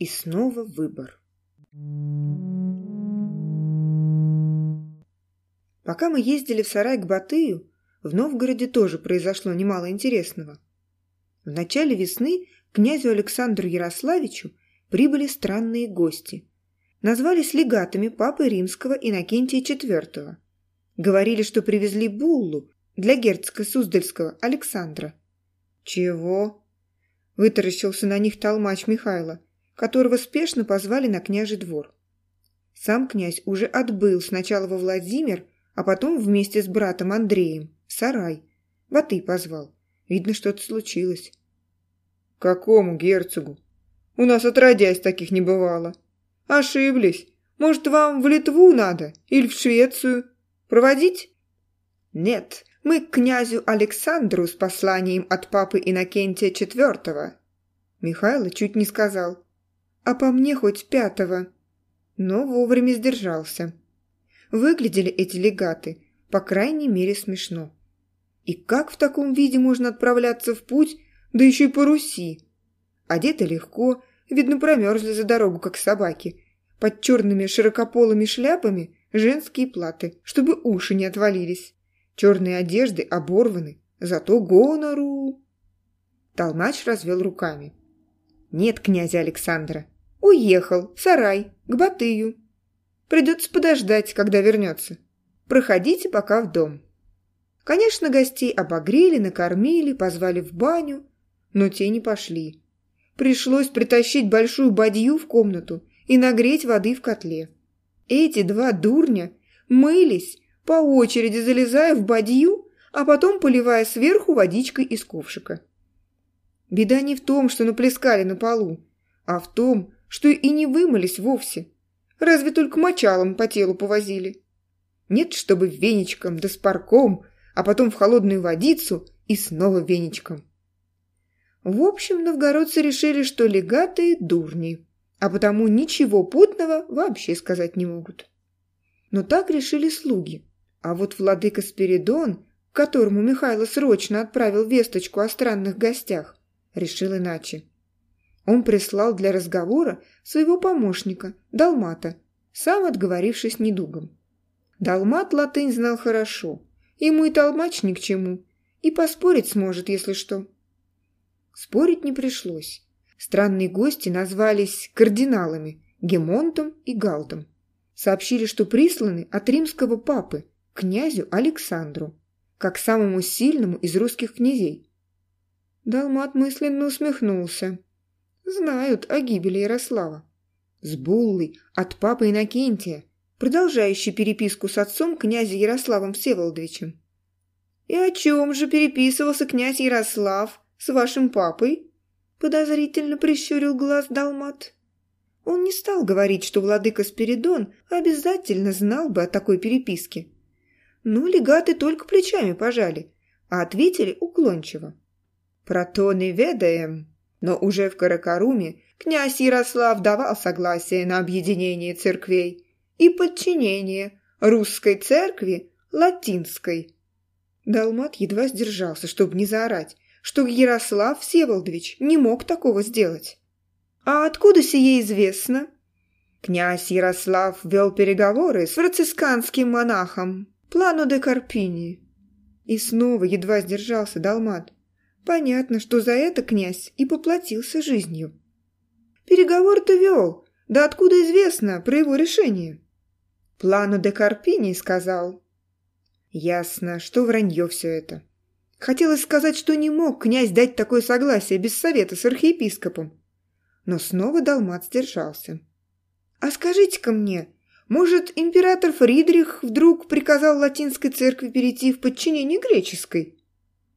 И снова выбор. Пока мы ездили в сарай к Батыю, в Новгороде тоже произошло немало интересного. В начале весны князю Александру Ярославичу прибыли странные гости. Назвались легатами папы римского Иннокентия IV. Говорили, что привезли буллу для герцога Суздальского Александра. «Чего?» – вытаращился на них толмач Михайла, которого спешно позвали на княжий двор. Сам князь уже отбыл сначала во Владимир, а потом вместе с братом Андреем в сарай. Ваты позвал. Видно, что-то случилось. «Какому герцогу? У нас отродясь таких не бывало. Ошиблись. Может, вам в Литву надо? Или в Швецию? Проводить?» «Нет, мы к князю Александру с посланием от папы Иннокентия IV». Михайло чуть не сказал. «А по мне хоть пятого». Но вовремя сдержался. Выглядели эти легаты, по крайней мере, смешно. И как в таком виде можно отправляться в путь, да еще и по Руси? Одеты легко, видно, промерзли за дорогу, как собаки. Под черными широкополыми шляпами женские платы, чтобы уши не отвалились. Черные одежды оборваны, зато гонору. Толмач развел руками. Нет князя Александра. Уехал в сарай, к Батыю. Придется подождать, когда вернется. Проходите пока в дом. Конечно, гостей обогрели, накормили, позвали в баню, но те не пошли. Пришлось притащить большую бадью в комнату и нагреть воды в котле. Эти два дурня мылись, по очереди залезая в бадью, а потом поливая сверху водичкой из ковшика. Беда не в том, что наплескали на полу, а в том, что и не вымылись вовсе. Разве только мочалом по телу повозили. Нет, чтобы веничком да с парком, а потом в холодную водицу и снова веничком. В общем, новгородцы решили, что легатые дурни, а потому ничего путного вообще сказать не могут. Но так решили слуги. А вот владыка Спиридон, к которому Михайло срочно отправил весточку о странных гостях, решил иначе. Он прислал для разговора своего помощника, Далмата, сам отговорившись недугом. Далмат латынь знал хорошо, ему и толмач ни к чему, и поспорить сможет, если что. Спорить не пришлось. Странные гости назвались кардиналами Гемонтом и Галдом. Сообщили, что присланы от римского папы, князю Александру, как самому сильному из русских князей. Далмат мысленно усмехнулся знают о гибели Ярослава. С буллой от папы Иннокентия, продолжающей переписку с отцом князя Ярославом Всеволодовичем. «И о чем же переписывался князь Ярослав с вашим папой?» Подозрительно прищурил глаз Далмат. Он не стал говорить, что владыка Спиридон обязательно знал бы о такой переписке. Ну, легаты только плечами пожали, а ответили уклончиво. «Про то не ведаем, но уже в Каракаруме князь Ярослав давал согласие на объединение церквей и подчинение русской церкви латинской. Далмат едва сдержался, чтобы не заорать, что Ярослав Всеволодович не мог такого сделать. «А откуда сие известно?» Князь Ярослав вел переговоры с францисканским монахом Плану де Карпини. И снова едва сдержался Далмат. Понятно, что за это князь и поплатился жизнью. Переговор-то вел, да откуда известно про его решение? Плану де Карпини сказал. Ясно, что вранье все это. Хотелось сказать, что не мог князь дать такое согласие без совета с архиепископом. Но снова Далмат сдержался. «А скажите-ка мне, может, император Фридрих вдруг приказал латинской церкви перейти в подчинение греческой?»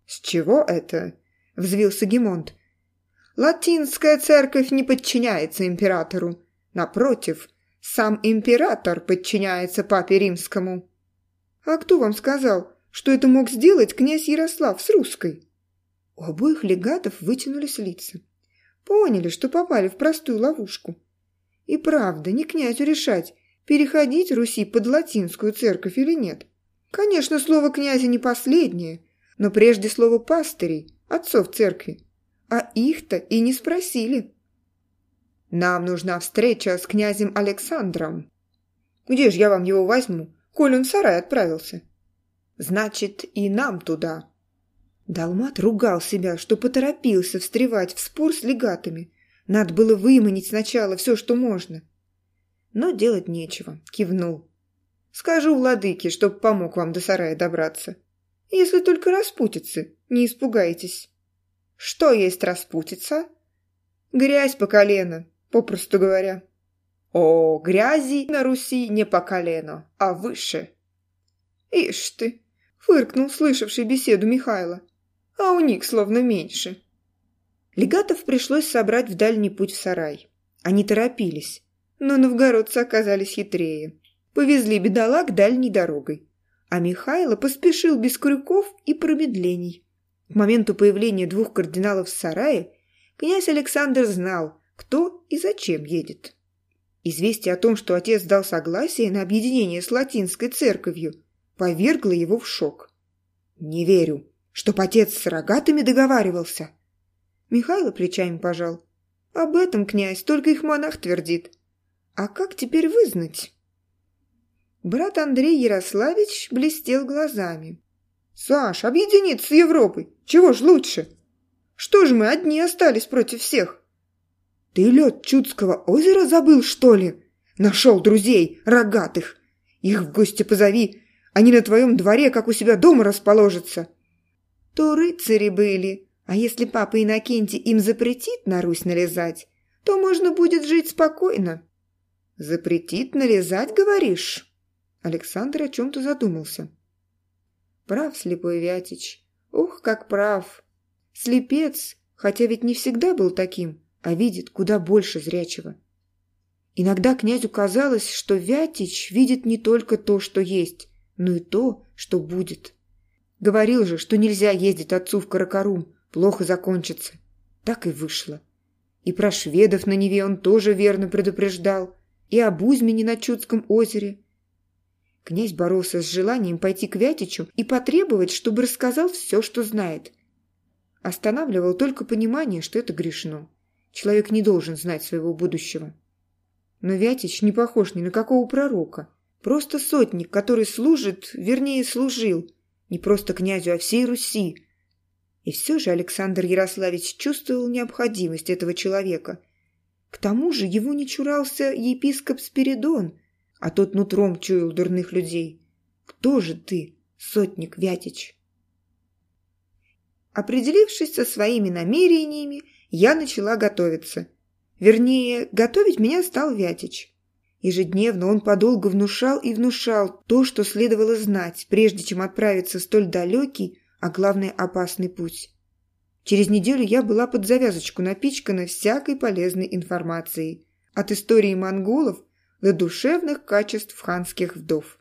«С чего это?» – взвился Гемонт. «Латинская церковь не подчиняется императору. Напротив, сам император подчиняется папе римскому». «А кто вам сказал, что это мог сделать князь Ярослав с русской?» У обоих легатов вытянулись лица. Поняли, что попали в простую ловушку. И правда, не князю решать, переходить Руси под латинскую церковь или нет. Конечно, слово князя не последнее – но прежде слово пастырей, отцов церкви, а их-то и не спросили. Нам нужна встреча с князем Александром. Где же я вам его возьму, коль он в сарай отправился? Значит, и нам туда. Далмат ругал себя, что поторопился встревать в спор с легатами. Надо было выманить сначала все, что можно. Но делать нечего, кивнул. Скажу владыке, чтоб помог вам до сарая добраться. Если только распутицы, не испугайтесь. Что есть распутица? Грязь по колено, попросту говоря. О, грязи на Руси не по колено, а выше. Ишь ты, фыркнул слышавший беседу Михайла. А у них словно меньше. Легатов пришлось собрать в дальний путь в сарай. Они торопились, но новгородцы оказались хитрее. Повезли бедолаг дальней дорогой, а Михайло поспешил без крюков и промедлений. К моменту появления двух кардиналов в сарае князь Александр знал, кто и зачем едет. Известие о том, что отец дал согласие на объединение с латинской церковью, повергло его в шок. «Не верю, чтоб отец с рогатыми договаривался». Михайло плечами пожал. «Об этом, князь, только их монах твердит. А как теперь вызнать?» Брат Андрей Ярославич блестел глазами. «Саш, объединиться с Европой! Чего ж лучше? Что же мы одни остались против всех?» «Ты лед Чудского озера забыл, что ли? Нашел друзей, рогатых. Их в гости позови, они на твоем дворе, как у себя дома расположатся». «То рыцари были, а если папа Иннокентий им запретит на Русь налезать, то можно будет жить спокойно». «Запретит налезать, говоришь?» Александр о чем-то задумался. «Прав, слепой Вятич. Ух, как прав. Слепец, хотя ведь не всегда был таким, а видит куда больше зрячего. Иногда князю казалось, что Вятич видит не только то, что есть, но и то, что будет. Говорил же, что нельзя ездить отцу в Каракарум, плохо закончится. Так и вышло. И про шведов на Неве он тоже верно предупреждал, и об Узьмине на Чудском озере. Князь боролся с желанием пойти к Вятичу и потребовать, чтобы рассказал все, что знает. Останавливал только понимание, что это грешно. Человек не должен знать своего будущего. Но Вятич не похож ни на какого пророка. Просто сотник, который служит, вернее, служил, не просто князю, а всей Руси. И все же Александр Ярославич чувствовал необходимость этого человека. К тому же его не чурался епископ Спиридон, а тот нутром чуял дурных людей. Кто же ты, сотник Вятич? Определившись со своими намерениями, я начала готовиться. Вернее, готовить меня стал Вятич. Ежедневно он подолгу внушал и внушал то, что следовало знать, прежде чем отправиться в столь далекий, а главное опасный путь. Через неделю я была под завязочку напичкана всякой полезной информацией. От истории монголов до душевных качеств ханских вдов.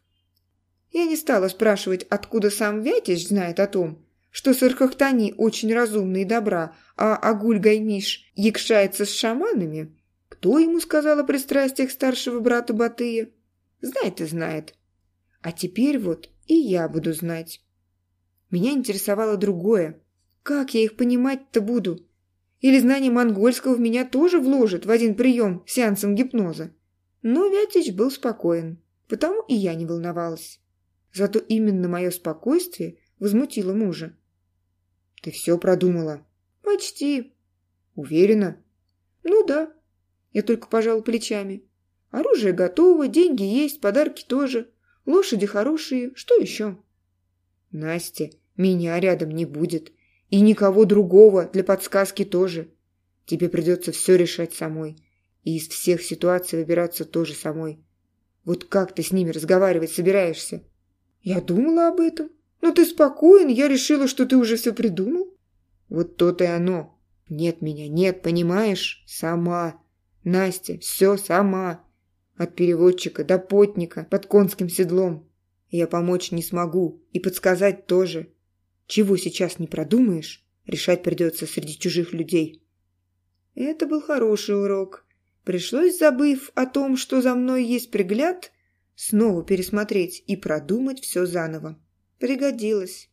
Я не стала спрашивать, откуда сам Вятич знает о том, что Сархахтани очень разумный и добра, а Агуль-Гаймиш якшается с шаманами? Кто ему сказал о пристрастиях старшего брата Батыя? Знает и знает. А теперь вот и я буду знать. Меня интересовало другое. Как я их понимать-то буду? Или знание монгольского в меня тоже вложит в один прием сеансом гипноза? Но Вятич был спокоен, потому и я не волновалась. Зато именно мое спокойствие возмутило мужа. Ты все продумала? Почти. Уверена? Ну да. Я только пожал плечами. Оружие готово, деньги есть, подарки тоже. Лошади хорошие, что еще? Настя, меня рядом не будет. И никого другого для подсказки тоже. Тебе придется все решать самой. И из всех ситуаций выбираться тоже самой. Вот как ты с ними разговаривать собираешься? Я думала об этом. «Ну ты спокоен, я решила, что ты уже все придумал». «Вот то-то и оно. Нет меня, нет, понимаешь? Сама. Настя, все сама. От переводчика до потника под конским седлом. Я помочь не смогу и подсказать тоже. Чего сейчас не продумаешь, решать придется среди чужих людей». Это был хороший урок. Пришлось, забыв о том, что за мной есть пригляд, снова пересмотреть и продумать все заново. Пригодилось.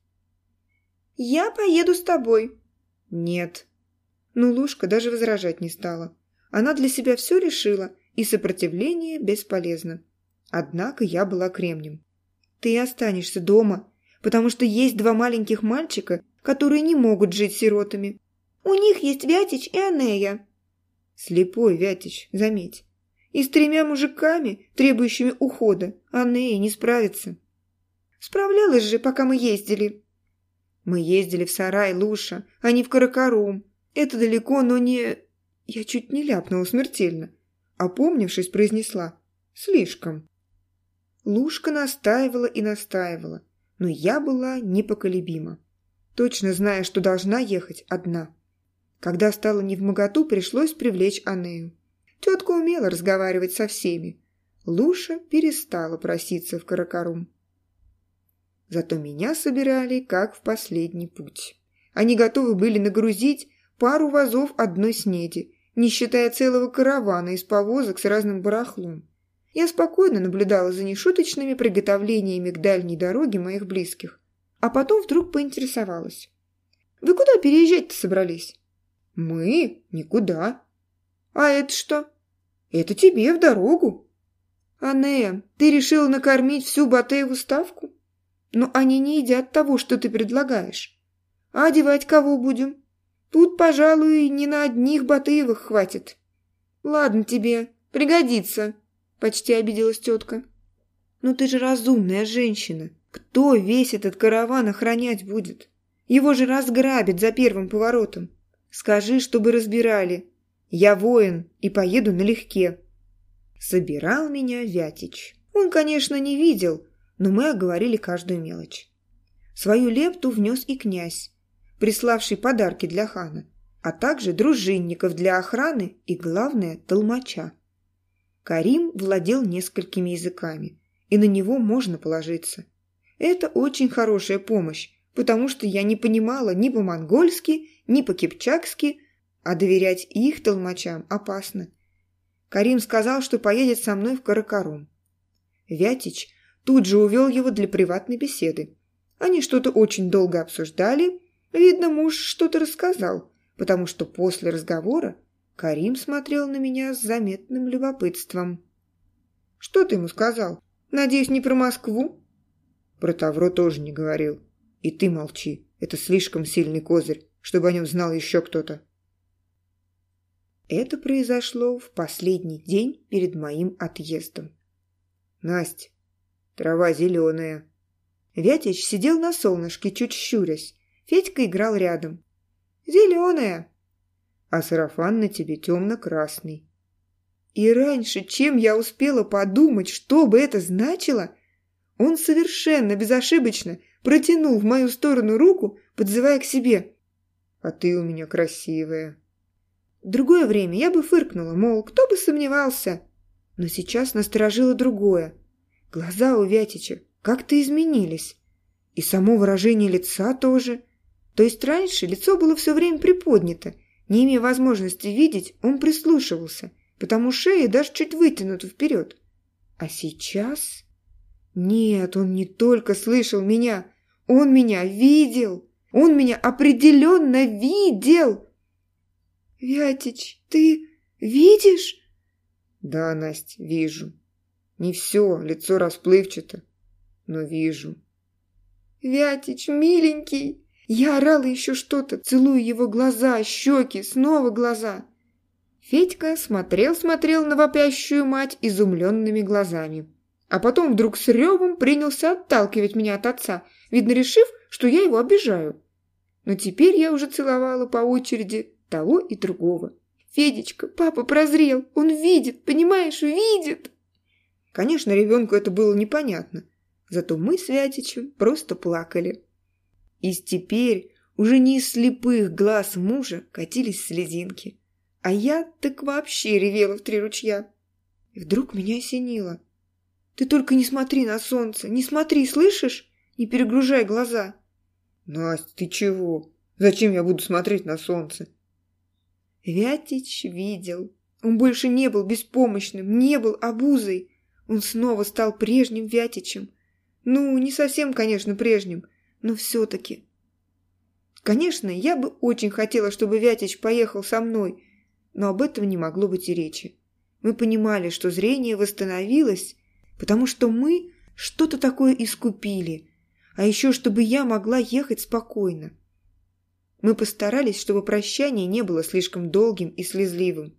«Я поеду с тобой». «Нет». Ну, Лушка даже возражать не стала. Она для себя все решила, и сопротивление бесполезно. Однако я была кремнем. Ты останешься дома, потому что есть два маленьких мальчика, которые не могут жить сиротами. У них есть Вятич и Анея. Слепой Вятич, заметь. И с тремя мужиками, требующими ухода, Анея не справится. Справлялась же, пока мы ездили. Мы ездили в Сарай, Луша, а не в Каракарум. Это далеко, но не... Я чуть не ляпнула смертельно. Опомнившись, произнесла. Слишком. Лушка настаивала и настаивала, но я была непоколебима, точно зная, что должна ехать одна. Когда стало невмоготу, пришлось привлечь Анею. Тетка умела разговаривать со всеми. Луша перестала проситься в Каракарум. Зато меня собирали, как в последний путь. Они готовы были нагрузить пару вазов одной снеди, не считая целого каравана из повозок с разным барахлом. Я спокойно наблюдала за нешуточными приготовлениями к дальней дороге моих близких, а потом вдруг поинтересовалась. «Вы куда переезжать-то собрались?» «Мы? Никуда». «А это что?» «Это тебе в дорогу». «Анея, ты решила накормить всю Батееву ставку?» «Но они не едят того, что ты предлагаешь. А одевать кого будем? Тут, пожалуй, не на одних Батыевых хватит». «Ладно тебе, пригодится», – почти обиделась тетка. «Но ты же разумная женщина. Кто весь этот караван охранять будет? Его же разграбят за первым поворотом. Скажи, чтобы разбирали. Я воин и поеду налегке». Собирал меня Вятич. Он, конечно, не видел, но мы оговорили каждую мелочь. Свою лепту внес и князь, приславший подарки для хана, а также дружинников для охраны и, главное, толмача. Карим владел несколькими языками, и на него можно положиться. Это очень хорошая помощь, потому что я не понимала ни по-монгольски, ни по-кипчакски, а доверять их толмачам опасно. Карим сказал, что поедет со мной в Каракарум. Вятич тут же увел его для приватной беседы. Они что-то очень долго обсуждали. Видно, муж что-то рассказал, потому что после разговора Карим смотрел на меня с заметным любопытством. «Что ты ему сказал? Надеюсь, не про Москву?» «Про Тавро тоже не говорил. И ты молчи. Это слишком сильный козырь, чтобы о нем знал еще кто-то». Это произошло в последний день перед моим отъездом. «Насть, трава зеленая». Вятич сидел на солнышке, чуть щурясь. Федька играл рядом. «Зеленая!» А сарафан на тебе темно-красный. И раньше, чем я успела подумать, что бы это значило, он совершенно безошибочно протянул в мою сторону руку, подзывая к себе. «А ты у меня красивая». В другое время я бы фыркнула, мол, кто бы сомневался. Но сейчас насторожило другое. Глаза у Вятича как-то изменились. И само выражение лица тоже. То есть раньше лицо было все время приподнято. Не имея возможности видеть, он прислушивался, потому шея даже чуть вытянута вперед. А сейчас... Нет, он не только слышал меня, он меня видел. Он меня определенно видел. «Вятич, ты видишь?» «Да, Настя, вижу. Не все, лицо расплывчато, но вижу». «Вятич, миленький!» Я орала еще что-то, целуя его глаза, щеки, снова глаза. Федька смотрел-смотрел на вопящую мать изумленными глазами. А потом вдруг с ревом принялся отталкивать меня от отца, видно, решив, что я его обижаю. Но теперь я уже целовала по очереди того и другого. «Федечка, папа прозрел, он видит, понимаешь, видит!» Конечно, ребенку это было непонятно, зато мы с Вятичем просто плакали. И теперь уже не из слепых глаз мужа катились слезинки, а я так вообще ревела в три ручья. И вдруг меня осенило. «Ты только не смотри на солнце, не смотри, слышишь? Не перегружай глаза!» «Настя, ты чего? Зачем я буду смотреть на солнце?» Вятич видел. Он больше не был беспомощным, не был обузой. Он снова стал прежним Вятичем. Ну, не совсем, конечно, прежним, но все-таки. Конечно, я бы очень хотела, чтобы Вятич поехал со мной, но об этом не могло быть и речи. Мы понимали, что зрение восстановилось, потому что мы что-то такое искупили, а еще чтобы я могла ехать спокойно. Мы постарались, чтобы прощание не было слишком долгим и слезливым.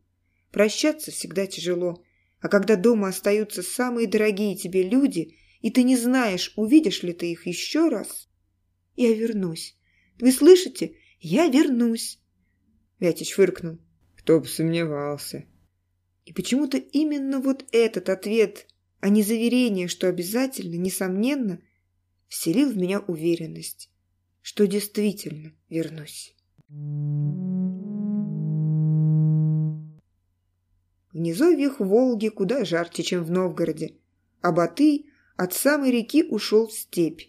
Прощаться всегда тяжело, а когда дома остаются самые дорогие тебе люди, и ты не знаешь, увидишь ли ты их еще раз, я вернусь. Вы слышите? Я вернусь. Вятич фыркнул. Кто бы сомневался. И почему-то именно вот этот ответ, а не заверение, что обязательно, несомненно, вселил в меня уверенность, что действительно вернусь. В низовьях Волги куда жарче, чем в Новгороде, а Батый от самой реки ушел в степь.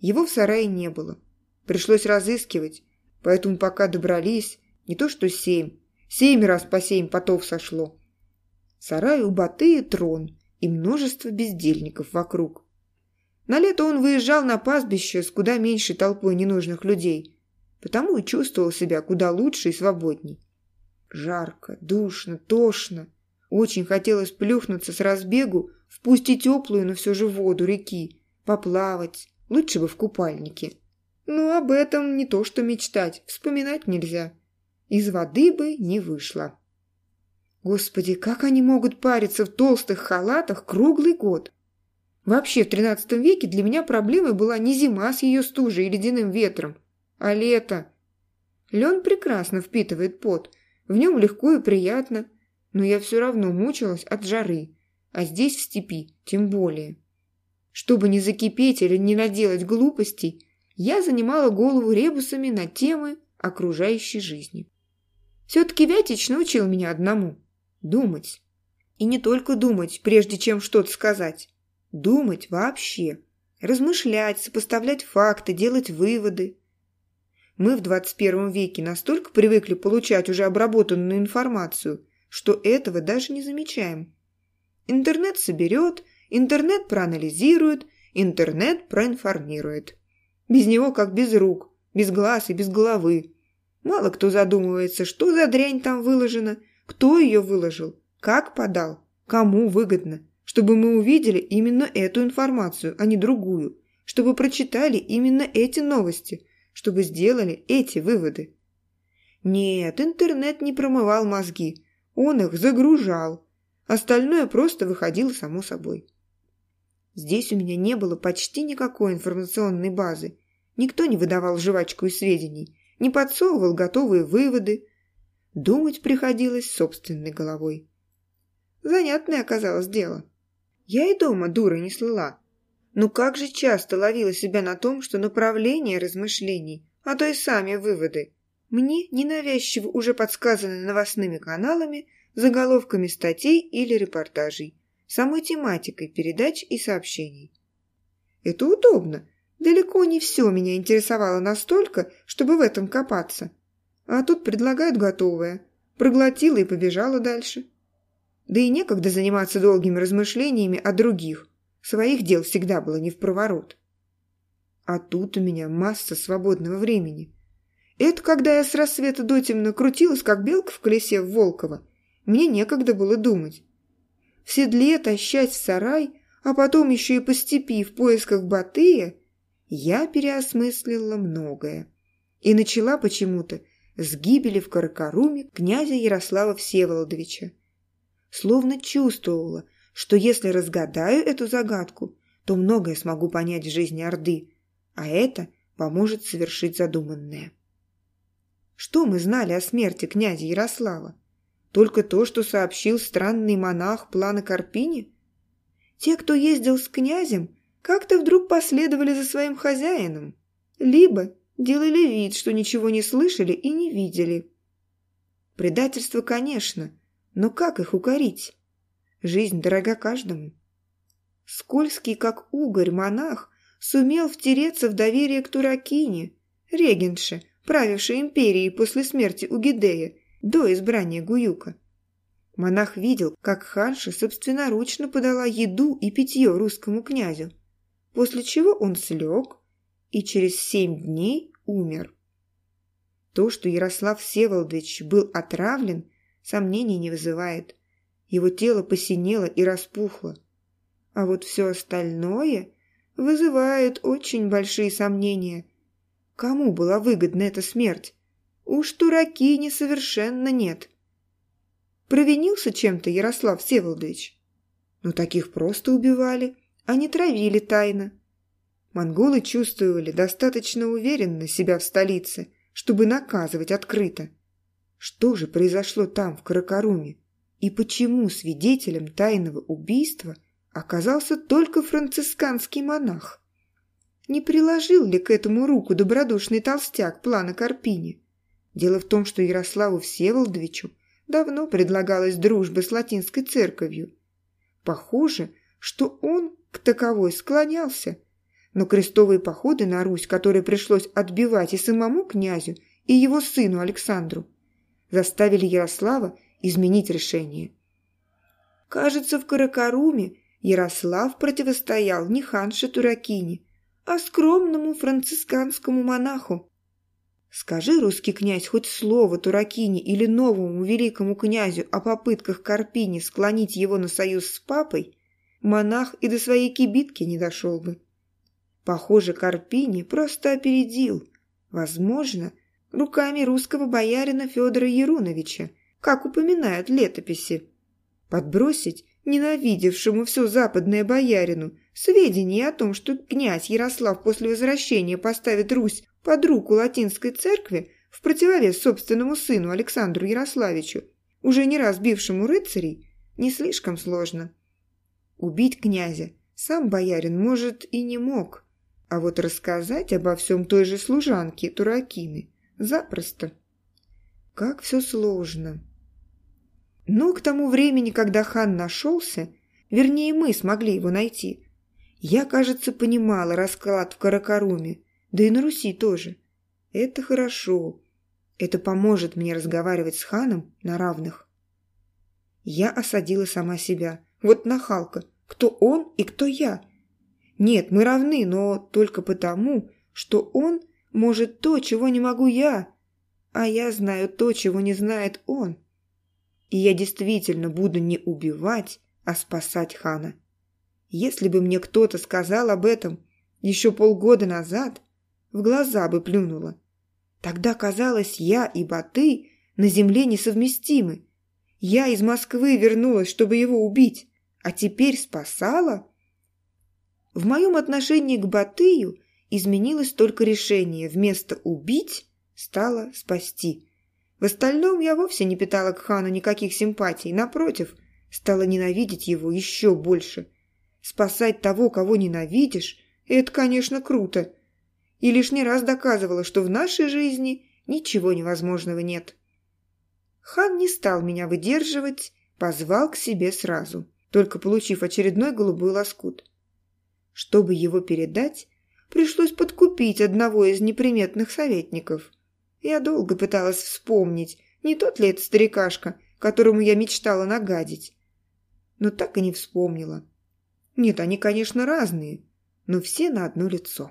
Его в сарае не было. Пришлось разыскивать, поэтому пока добрались, не то что семь, семь раз по семь потов сошло. Сарай у Батыя трон и множество бездельников вокруг. На лето он выезжал на пастбище с куда меньшей толпой ненужных людей, потому и чувствовал себя куда лучше и свободней. Жарко, душно, тошно. Очень хотелось плюхнуться с разбегу в пусть и теплую, но все же воду реки, поплавать, лучше бы в купальнике. Но об этом не то что мечтать, вспоминать нельзя. Из воды бы не вышло. Господи, как они могут париться в толстых халатах круглый год? Вообще, в тринадцатом веке для меня проблемой была не зима с ее стужей и ледяным ветром, а лето. Лен прекрасно впитывает пот, в нем легко и приятно, но я все равно мучилась от жары, а здесь, в степи, тем более. Чтобы не закипеть или не наделать глупостей, я занимала голову ребусами на темы окружающей жизни. Все-таки Вятич научил меня одному – думать. И не только думать, прежде чем что-то сказать. Думать вообще. Размышлять, сопоставлять факты, делать выводы. Мы в 21 веке настолько привыкли получать уже обработанную информацию, что этого даже не замечаем. Интернет соберет, интернет проанализирует, интернет проинформирует. Без него как без рук, без глаз и без головы. Мало кто задумывается, что за дрянь там выложена, кто ее выложил, как подал, кому выгодно, чтобы мы увидели именно эту информацию, а не другую, чтобы прочитали именно эти новости, чтобы сделали эти выводы. Нет, интернет не промывал мозги, он их загружал. Остальное просто выходило само собой. Здесь у меня не было почти никакой информационной базы. Никто не выдавал жвачку из сведений, не подсовывал готовые выводы. Думать приходилось собственной головой. Занятное оказалось дело. Я и дома дура не слыла. Но как же часто ловила себя на том, что направление размышлений, а то и сами выводы, мне ненавязчиво уже подсказаны новостными каналами, заголовками статей или репортажей, самой тематикой передач и сообщений. Это удобно, Далеко не все меня интересовало настолько, чтобы в этом копаться. А тут предлагают готовое. Проглотила и побежала дальше. Да и некогда заниматься долгими размышлениями о других. Своих дел всегда было не в проворот. А тут у меня масса свободного времени. Это когда я с рассвета до темно крутилась, как белка в колесе в Волково. Мне некогда было думать. В седле тащать в сарай, а потом еще и по степи в поисках Батыя – я переосмыслила многое. И начала почему-то с гибели в Каракаруме князя Ярослава Всеволодовича. Словно чувствовала, что если разгадаю эту загадку, то многое смогу понять в жизни Орды, а это поможет совершить задуманное. Что мы знали о смерти князя Ярослава? Только то, что сообщил странный монах плана Карпини? Те, кто ездил с князем, как-то вдруг последовали за своим хозяином, либо делали вид, что ничего не слышали и не видели. Предательство, конечно, но как их укорить? Жизнь дорога каждому. Скользкий, как угорь, монах сумел втереться в доверие к Туракине, регенше, правившей империей после смерти Угидея, до избрания Гуюка. Монах видел, как ханша собственноручно подала еду и питье русскому князю после чего он слег и через семь дней умер. То, что Ярослав Всеволодович был отравлен, сомнений не вызывает. Его тело посинело и распухло. А вот все остальное вызывает очень большие сомнения. Кому была выгодна эта смерть? Уж дураки несовершенно нет. Провинился чем-то Ярослав Всеволодович? Ну, таких просто убивали, а не травили тайно. Монголы чувствовали достаточно уверенно себя в столице, чтобы наказывать открыто. Что же произошло там, в Каракаруме? И почему свидетелем тайного убийства оказался только францисканский монах? Не приложил ли к этому руку добродушный толстяк плана Карпини? Дело в том, что Ярославу Всеволодовичу давно предлагалась дружба с латинской церковью. Похоже, что он к таковой склонялся, но крестовые походы на Русь, которые пришлось отбивать и самому князю, и его сыну Александру, заставили Ярослава изменить решение. Кажется, в Каракаруме Ярослав противостоял не ханше Туракине, а скромному францисканскому монаху. Скажи, русский князь, хоть слово Туракине или новому великому князю о попытках Карпини склонить его на союз с папой, монах и до своей кибитки не дошел бы. Похоже, Карпини просто опередил, возможно, руками русского боярина Федора Еруновича, как упоминают летописи. Подбросить ненавидевшему все западное боярину сведения о том, что князь Ярослав после возвращения поставит Русь под руку латинской церкви в противовес собственному сыну Александру Ярославичу, уже не раз бившему рыцарей, не слишком сложно. Убить князя сам боярин, может, и не мог, а вот рассказать обо всем той же служанке Туракины запросто. Как все сложно. Но к тому времени, когда хан нашелся, вернее, мы смогли его найти, я, кажется, понимала расклад в Каракаруме, да и на Руси тоже. Это хорошо. Это поможет мне разговаривать с ханом на равных. Я осадила сама себя. Вот нахалка. Кто он и кто я? Нет, мы равны, но только потому, что он может то, чего не могу я, а я знаю то, чего не знает он. И я действительно буду не убивать, а спасать хана. Если бы мне кто-то сказал об этом еще полгода назад, в глаза бы плюнула. Тогда казалось, я и Баты на земле несовместимы. Я из Москвы вернулась, чтобы его убить, а теперь спасала? В моем отношении к Батыю изменилось только решение. Вместо «убить» стало «спасти». В остальном я вовсе не питала к хану никаких симпатий. Напротив, стала ненавидеть его еще больше. Спасать того, кого ненавидишь, это, конечно, круто. И лишний раз доказывала, что в нашей жизни ничего невозможного нет. Хан не стал меня выдерживать, позвал к себе сразу, только получив очередной голубой лоскут. Чтобы его передать, пришлось подкупить одного из неприметных советников. Я долго пыталась вспомнить, не тот ли это старикашка, которому я мечтала нагадить. Но так и не вспомнила. Нет, они, конечно, разные, но все на одно лицо.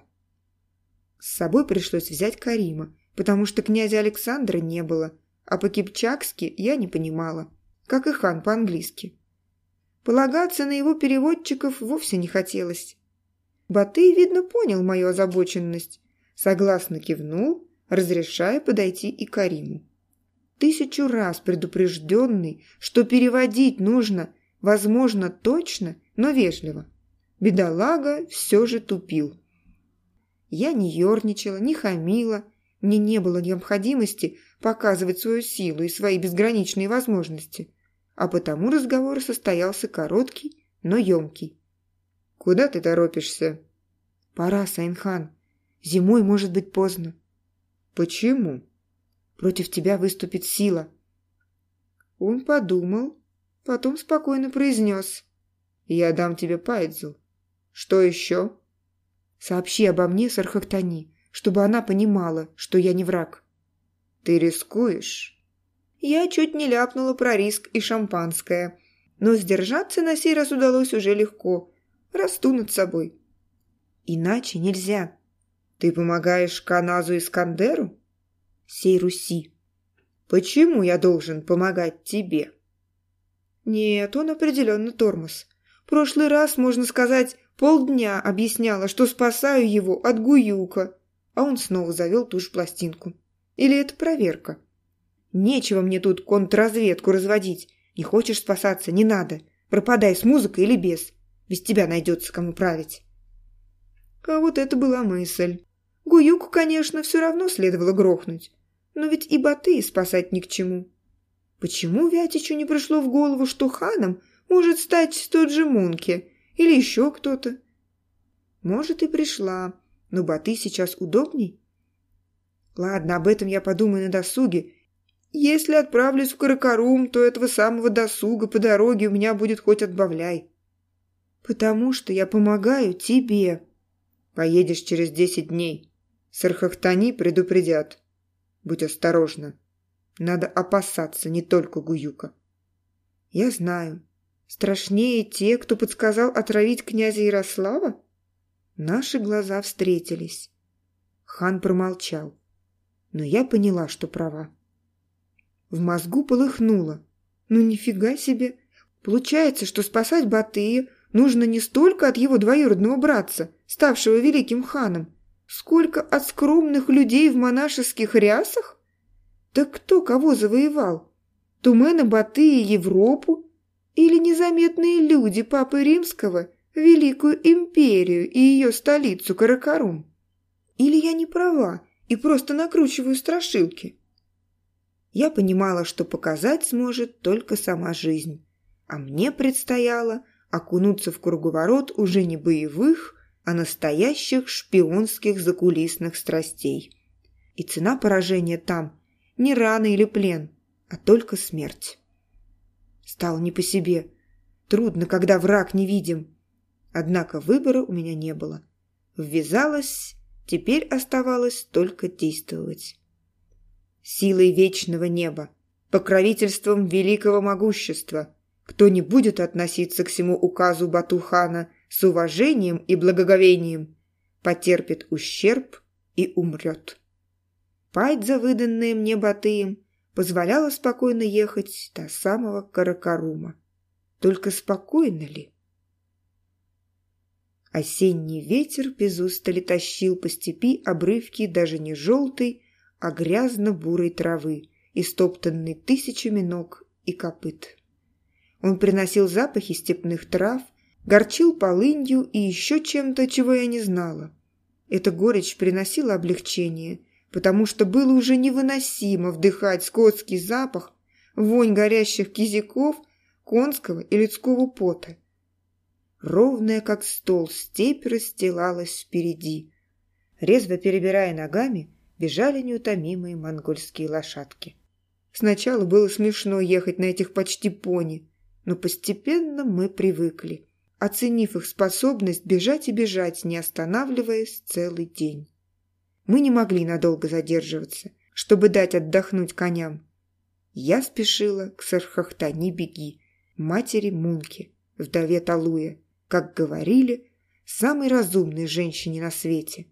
С собой пришлось взять Карима, потому что князя Александра не было, а по-кипчакски я не понимала, как и хан по-английски. Полагаться на его переводчиков вовсе не хотелось. Батый, видно, понял мою озабоченность, согласно кивнул, разрешая подойти и Кариму. Тысячу раз предупрежденный, что переводить нужно, возможно, точно, но вежливо. Бедолага все же тупил. Я не ерничала, не хамила, мне не было необходимости показывать свою силу и свои безграничные возможности, а потому разговор состоялся короткий, но емкий. «Куда ты торопишься?» «Пора, Сайнхан. Зимой может быть поздно». «Почему?» «Против тебя выступит сила». Он подумал, потом спокойно произнес. «Я дам тебе Пайдзу. Что еще?» Сообщи обо мне Сархактани, чтобы она понимала, что я не враг. Ты рискуешь? Я чуть не ляпнула про риск и шампанское, но сдержаться на сей раз удалось уже легко. Расту над собой. Иначе нельзя. Ты помогаешь Каназу Искандеру? Сей Руси. Почему я должен помогать тебе?» Нет, он определенно тормоз. Прошлый раз, можно сказать, полдня объясняла, что спасаю его от Гуюка, а он снова завел ту же пластинку. Или это проверка? Нечего мне тут контрразведку разводить. Не хочешь спасаться, не надо. Пропадай с музыкой или без. Без тебя найдется кому править. А вот это была мысль. Гуюку, конечно, все равно следовало грохнуть. Но ведь и Батыя спасать ни к чему. Почему Вятичу не пришло в голову, что ханом может стать тот же Мунке или еще кто-то? Может, и пришла, но Баты сейчас удобней. Ладно, об этом я подумаю на досуге. Если отправлюсь в Каракарум, то этого самого досуга по дороге у меня будет хоть отбавляй. Потому что я помогаю тебе. Поедешь через десять дней. Сархахтани предупредят. Будь осторожна. Надо опасаться не только Гуюка. Я знаю. Страшнее те, кто подсказал отравить князя Ярослава? Наши глаза встретились. Хан промолчал. Но я поняла, что права. В мозгу полыхнуло. Ну нифига себе. Получается, что спасать Батыя нужно не столько от его двоюродного братца, ставшего великим ханом, сколько от скромных людей в монашеских рясах? Так кто кого завоевал? Тумена Батыя Европу или незаметные люди Папы Римского Великую Империю и ее столицу Каракарум? Или я не права и просто накручиваю страшилки? Я понимала, что показать сможет только сама жизнь, а мне предстояло окунуться в круговорот уже не боевых, а настоящих шпионских закулисных страстей. И цена поражения там не рана или плен, а только смерть. Стало не по себе. Трудно, когда враг невидим. Однако выбора у меня не было. Ввязалась, теперь оставалось только действовать. Силой вечного неба, покровительством великого могущества, кто не будет относиться к всему указу Батухана с уважением и благоговением, потерпит ущерб и умрет. Пать за мне Батыем позволяла спокойно ехать до самого Каракарума. Только спокойно ли? Осенний ветер без устали тащил по степи обрывки даже не желтой, а грязно-бурой травы, истоптанной тысячами ног и копыт. Он приносил запахи степных трав, горчил полынью и еще чем-то, чего я не знала. Эта горечь приносила облегчение, потому что было уже невыносимо вдыхать скотский запах, вонь горящих кизиков, конского и людского пота. Ровная, как стол, степь расстилалась впереди. Резво перебирая ногами, бежали неутомимые монгольские лошадки. Сначала было смешно ехать на этих почти пони, но постепенно мы привыкли, оценив их способность бежать и бежать, не останавливаясь целый день. Мы не могли надолго задерживаться, чтобы дать отдохнуть коням. Я спешила к Сархахтани Беги, матери Мунки, вдове Талуя, как говорили, самой разумной женщине на свете,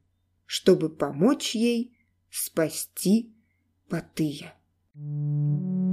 чтобы помочь ей спасти Патыя. Thank you.